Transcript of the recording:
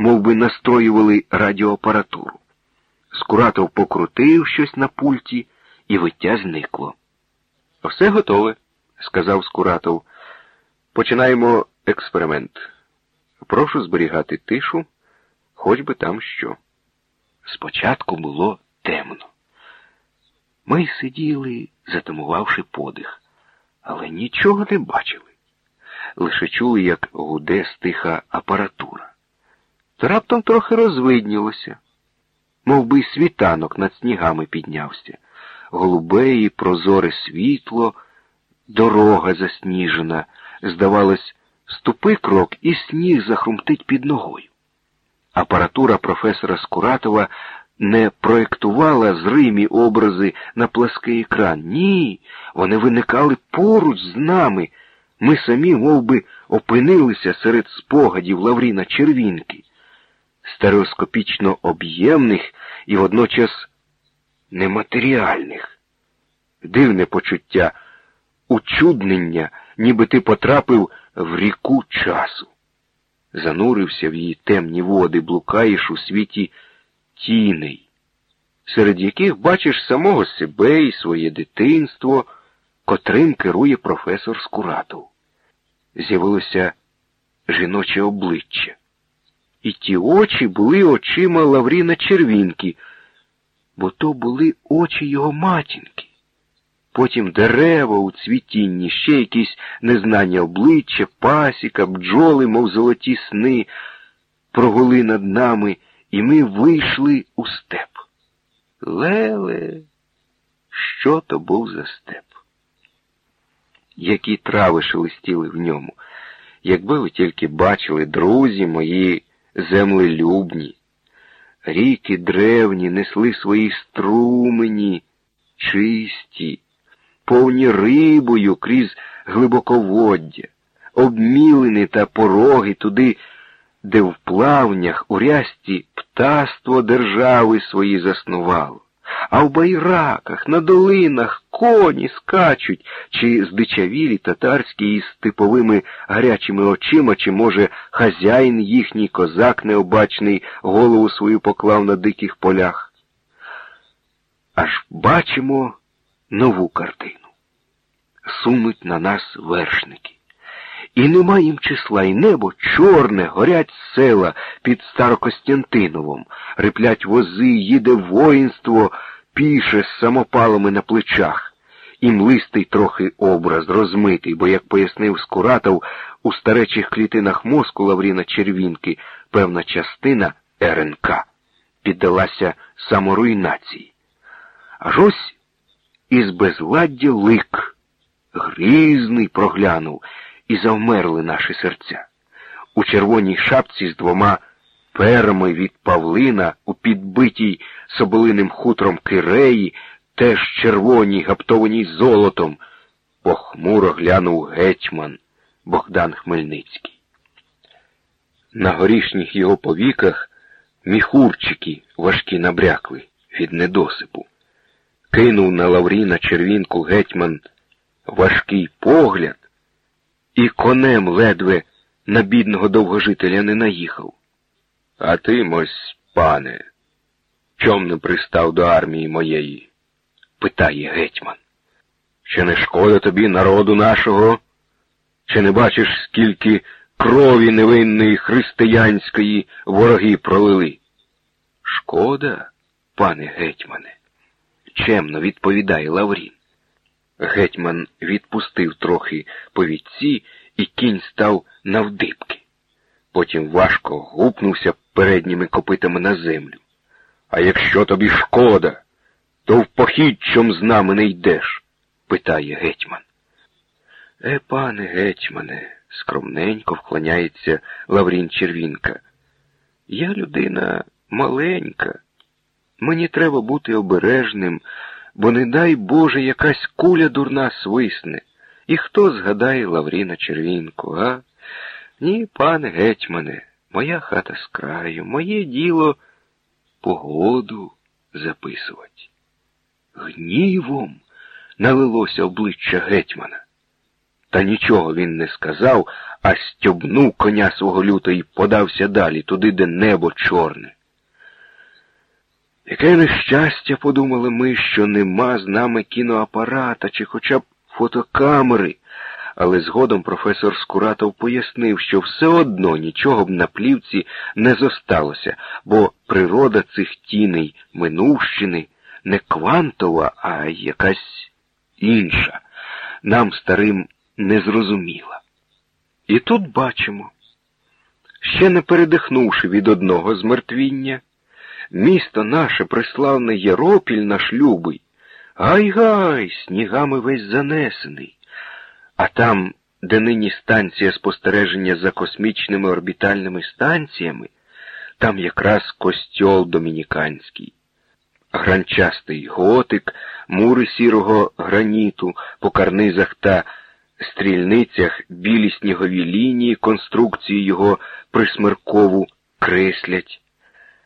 мов би настроювали радіоапаратуру. Скуратов покрутив щось на пульті, і виття зникло. Все готове, сказав Скуратов. Починаємо експеримент. Прошу зберігати тишу, хоч би там що. Спочатку було темно. Ми сиділи, затамувавши подих, але нічого не бачили. Лише чули, як гуде стиха апаратура. То раптом трохи розвиднілося, мов би світанок над снігами піднявся, голубе і прозоре світло, дорога засніжена, здавалось, ступи крок, і сніг захрумтить під ногою. Апаратура професора Скуратова не проєктувала зримі образи на плаский екран. Ні, вони виникали поруч з нами. Ми самі мов би, опинилися серед спогадів Лавріна Червінки, стереоскопічно об'ємних і водночас нематеріальних. Дивне почуття, учуднення, ніби ти потрапив в ріку часу. Занурився в її темні води, блукаєш у світі тіней, серед яких бачиш самого себе і своє дитинство, котрим керує професор Скуратов. З'явилося жіноче обличчя. І ті очі були очима Лавріна Червінки, бо то були очі його матінки. Потім дерева у цвітінні, ще якісь незнані обличчя, пасіка, бджоли, мов золоті сни, прогули над нами, і ми вийшли у степ. Леле, що то був за степ? Які трави шелестіли в ньому, якби ви тільки бачили, друзі мої землелюбні, ріки древні несли свої струмені, чисті повні рибою крізь глибоководдя, обмілини та пороги туди, де в плавнях у рясті птаство держави свої заснувало, а в байраках, на долинах коні скачуть, чи здичавілі татарські із типовими гарячими очима, чи, може, хазяїн їхній козак необачний голову свою поклав на диких полях. Аж бачимо нову картину сунуть на нас вершники. І нема їм числа, і небо чорне, горять села під Старокостянтиновом, риплять вози, їде воїнство, піше з самопалами на плечах. І млистий трохи образ, розмитий, бо, як пояснив Скуратов, у старечих клітинах мозку Лавріна Червінки певна частина РНК піддалася саморуйнації. Аж ось із безладдя лик грізний проглянув, і завмерли наші серця. У червоній шапці з двома перами від Павлина, у підбитій соболиним хутром киреї, теж червоній, гаптованій золотом, похмуро глянув гетьман Богдан Хмельницький. На горішніх його повіках міхурчики важкі набрякли від недосипу. Кинув на Лавріна червінку гетьман важкий погляд, і конем ледве на бідного довгожителя не наїхав. А ти, мось, пане, чом не пристав до армії моєї? питає гетьман. Чи не шкода тобі народу нашого? Чи не бачиш, скільки крові невинної християнської вороги пролили? Шкода, пане гетьмане, чемно відповідає Лаврін. Гетьман відпустив трохи повідці, і кінь став навдибки. Потім важко гупнувся передніми копитами на землю. А якщо тобі шкода, то в похід чом з нами не йдеш? питає гетьман. Е, пане гетьмане, скромненько вклоняється Лаврін Червінка. Я людина маленька. Мені треба бути обережним бо, не дай Боже, якась куля дурна свисне. І хто згадає Лавріна Червінку, а? Ні, пане гетьмане, моя хата з краю, моє діло погоду записувати. Гнівом налилося обличчя гетьмана. Та нічого він не сказав, а стьобнув коня свого люто і подався далі, туди, де небо чорне. Яке нещастя, подумали ми, що нема з нами кіноапарата чи хоча б фотокамери, але згодом професор Скуратов пояснив, що все одно нічого б на плівці не зосталося, бо природа цих тіней минувщини не квантова, а якась інша, нам старим незрозуміла. І тут бачимо, ще не передихнувши від одного змертвіння, місто наше приславне Єропіль наш любий, гай-гай, снігами весь занесений, а там, де нині станція спостереження за космічними орбітальними станціями, там якраз костьол домініканський. Гранчастий готик, мури сірого граніту, по карнизах та стрільницях білі снігові лінії, конструкції його присмеркову креслять.